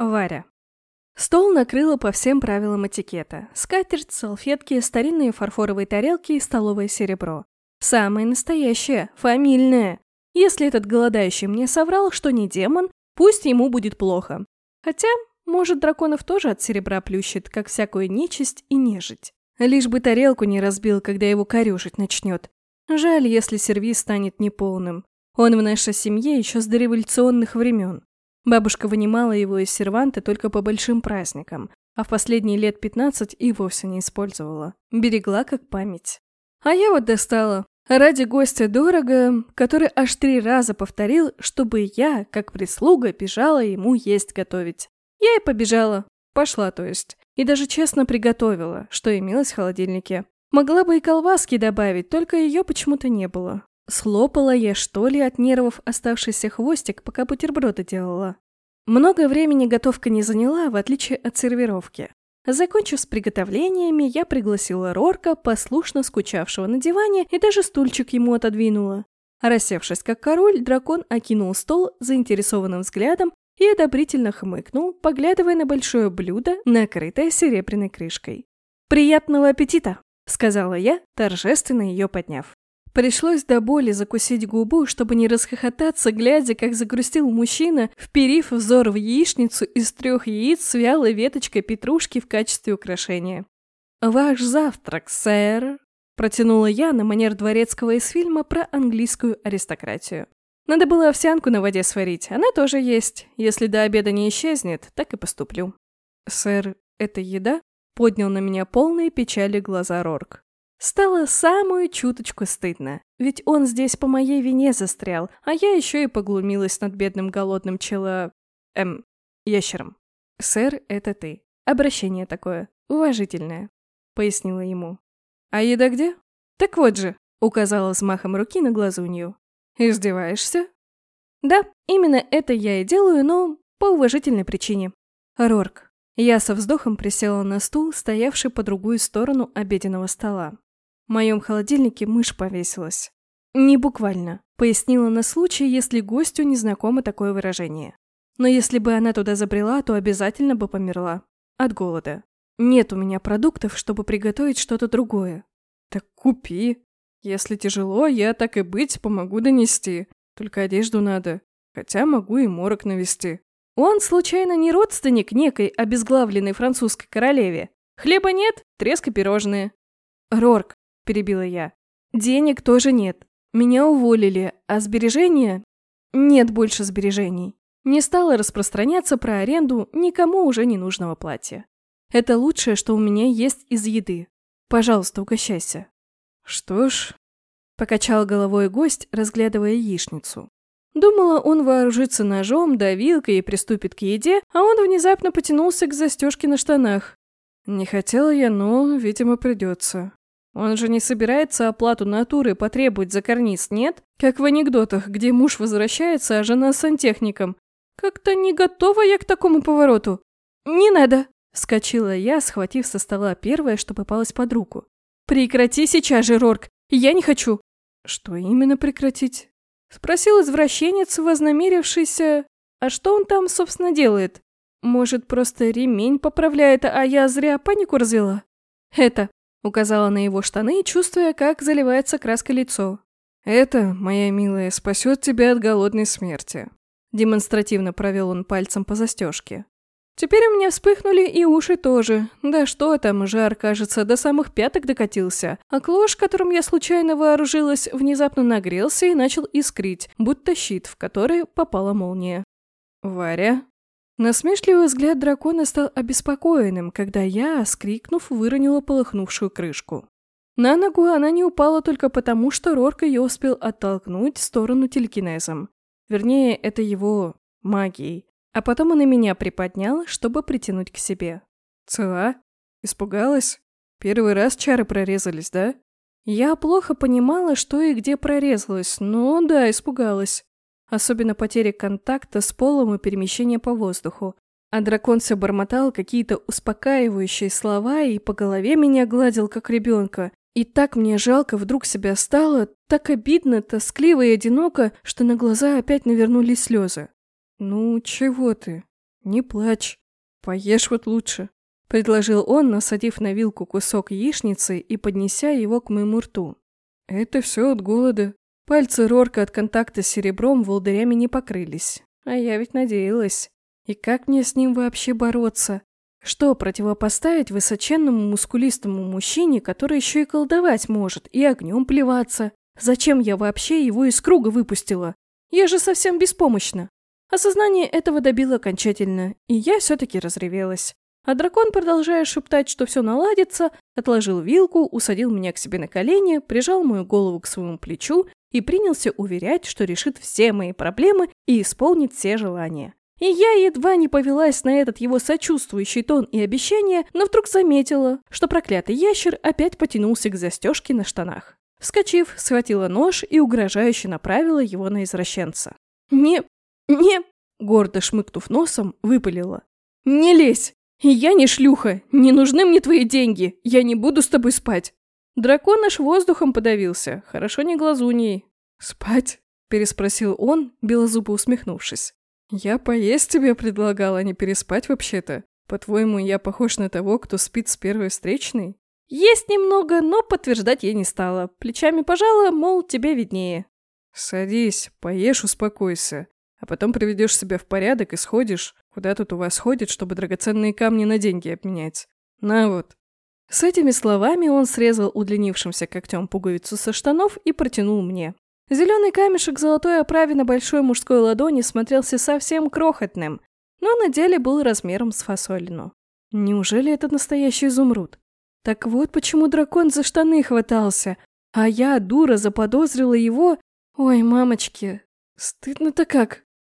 Варя. Стол накрыла по всем правилам этикета. Скатерть, салфетки, старинные фарфоровые тарелки и столовое серебро. Самое настоящее, фамильное. Если этот голодающий мне соврал, что не демон, пусть ему будет плохо. Хотя, может, драконов тоже от серебра плющит, как всякую нечисть и нежить. Лишь бы тарелку не разбил, когда его корюшить начнет. Жаль, если сервиз станет неполным. Он в нашей семье еще с дореволюционных времен. Бабушка вынимала его из серванта только по большим праздникам, а в последние лет 15 и вовсе не использовала. Берегла как память. А я вот достала. Ради гостя дорого, который аж три раза повторил, чтобы я, как прислуга, бежала ему есть готовить. Я и побежала. Пошла, то есть. И даже честно приготовила, что имелось в холодильнике. Могла бы и колбаски добавить, только ее почему-то не было. Слопала я, что ли, от нервов оставшийся хвостик, пока бутерброды делала. Много времени готовка не заняла, в отличие от сервировки. Закончив с приготовлениями, я пригласила Рорка, послушно скучавшего на диване, и даже стульчик ему отодвинула. Рассевшись как король, дракон окинул стол заинтересованным взглядом и одобрительно хмыкнул, поглядывая на большое блюдо, накрытое серебряной крышкой. «Приятного аппетита!» — сказала я, торжественно ее подняв. Пришлось до боли закусить губу, чтобы не расхохотаться, глядя, как загрустил мужчина, вперив взор в яичницу из трех яиц с вялой веточкой петрушки в качестве украшения. «Ваш завтрак, сэр!» – протянула я на манер дворецкого из фильма про английскую аристократию. Надо было овсянку на воде сварить, она тоже есть. Если до обеда не исчезнет, так и поступлю. «Сэр, это еда?» – поднял на меня полные печали глаза Рорк. Стало самую чуточку стыдно, ведь он здесь по моей вине застрял, а я еще и поглумилась над бедным голодным чело... эм... ящером. «Сэр, это ты. Обращение такое, уважительное», — пояснила ему. «А еда где?» «Так вот же», — указала взмахом руки на глазунью. «Издеваешься?» «Да, именно это я и делаю, но по уважительной причине». «Рорк». Я со вздохом присела на стул, стоявший по другую сторону обеденного стола. В моем холодильнике мышь повесилась. Не буквально. Пояснила на случай, если гостю не знакомо такое выражение. Но если бы она туда забрела, то обязательно бы померла. От голода. Нет у меня продуктов, чтобы приготовить что-то другое. Так купи. Если тяжело, я так и быть помогу донести. Только одежду надо. Хотя могу и морок навести. Он, случайно, не родственник некой обезглавленной французской королеве? Хлеба нет, треска пирожные. Рорк, – перебила я. «Денег тоже нет. Меня уволили, а сбережения? Нет больше сбережений. Не стала распространяться про аренду никому уже не нужного платья. Это лучшее, что у меня есть из еды. Пожалуйста, угощайся». «Что ж...» – покачал головой гость, разглядывая яичницу. Думала, он вооружится ножом, да вилкой и приступит к еде, а он внезапно потянулся к застежке на штанах. Не хотела я, но, видимо, придется. Он же не собирается оплату натуры потребовать за карниз, нет? Как в анекдотах, где муж возвращается, а жена с сантехником. Как-то не готова я к такому повороту. Не надо, вскочила я, схватив со стола первое, что попалось под руку. Прекрати сейчас же, Рорк, я не хочу. Что именно прекратить? Спросил извращенец, вознамерившийся... А что он там, собственно, делает? Может, просто ремень поправляет, а я зря панику развела? Это, Указала на его штаны, чувствуя, как заливается краска лицо. «Это, моя милая, спасет тебя от голодной смерти», демонстративно провел он пальцем по застежке. Теперь у меня вспыхнули и уши тоже. Да что там, жар, кажется, до самых пяток докатился. А клош, которым я случайно вооружилась, внезапно нагрелся и начал искрить, будто щит, в который попала молния. «Варя?» Насмешливый взгляд дракона стал обеспокоенным, когда я, скрикнув, выронила полыхнувшую крышку. На ногу она не упала только потому, что Рорк ее успел оттолкнуть в сторону телекинезом. Вернее, это его магией. А потом он и меня приподнял, чтобы притянуть к себе. «Цела? Испугалась? Первый раз чары прорезались, да?» Я плохо понимала, что и где прорезалась, но да, испугалась особенно потери контакта с полом и перемещения по воздуху. А дракон все бормотал какие-то успокаивающие слова и по голове меня гладил, как ребенка. И так мне жалко вдруг себя стало, так обидно, тоскливо и одиноко, что на глаза опять навернулись слезы. «Ну, чего ты?» Не плачь. Поешь вот лучше. Предложил он, насадив на вилку кусок яичницы и поднеся его к моему рту. Это все от голода. Пальцы Рорка от контакта с серебром волдырями не покрылись. А я ведь надеялась. И как мне с ним вообще бороться? Что противопоставить высоченному мускулистому мужчине, который еще и колдовать может, и огнем плеваться? Зачем я вообще его из круга выпустила? Я же совсем беспомощна. Осознание этого добило окончательно, и я все-таки разревелась. А дракон, продолжая шептать, что все наладится, отложил вилку, усадил меня к себе на колени, прижал мою голову к своему плечу и принялся уверять, что решит все мои проблемы и исполнит все желания. И я едва не повелась на этот его сочувствующий тон и обещание, но вдруг заметила, что проклятый ящер опять потянулся к застежке на штанах. Вскочив, схватила нож и угрожающе направила его на извращенца. «Не... не...» Гордо шмыкнув носом, выпалила. «Не лезь! Я не шлюха! Не нужны мне твои деньги! Я не буду с тобой спать!» Дракон аж воздухом подавился, хорошо не глазуньей. «Спать?» – переспросил он, белозубо усмехнувшись. «Я поесть тебе предлагал, а не переспать вообще-то. По-твоему, я похож на того, кто спит с первой встречной?» Есть немного, но подтверждать я не стала. Плечами пожала, мол, тебе виднее. «Садись, поешь, успокойся. А потом приведешь себя в порядок и сходишь, куда тут у вас ходит, чтобы драгоценные камни на деньги обменять. На вот». С этими словами он срезал удлинившимся когтем пуговицу со штанов и протянул мне. Зеленый камешек золотой оправе на большой мужской ладони смотрелся совсем крохотным, но на деле был размером с фасолину. Неужели это настоящий изумруд? Так вот почему дракон за штаны хватался, а я, дура, заподозрила его... Ой, мамочки, стыдно-то как.